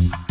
you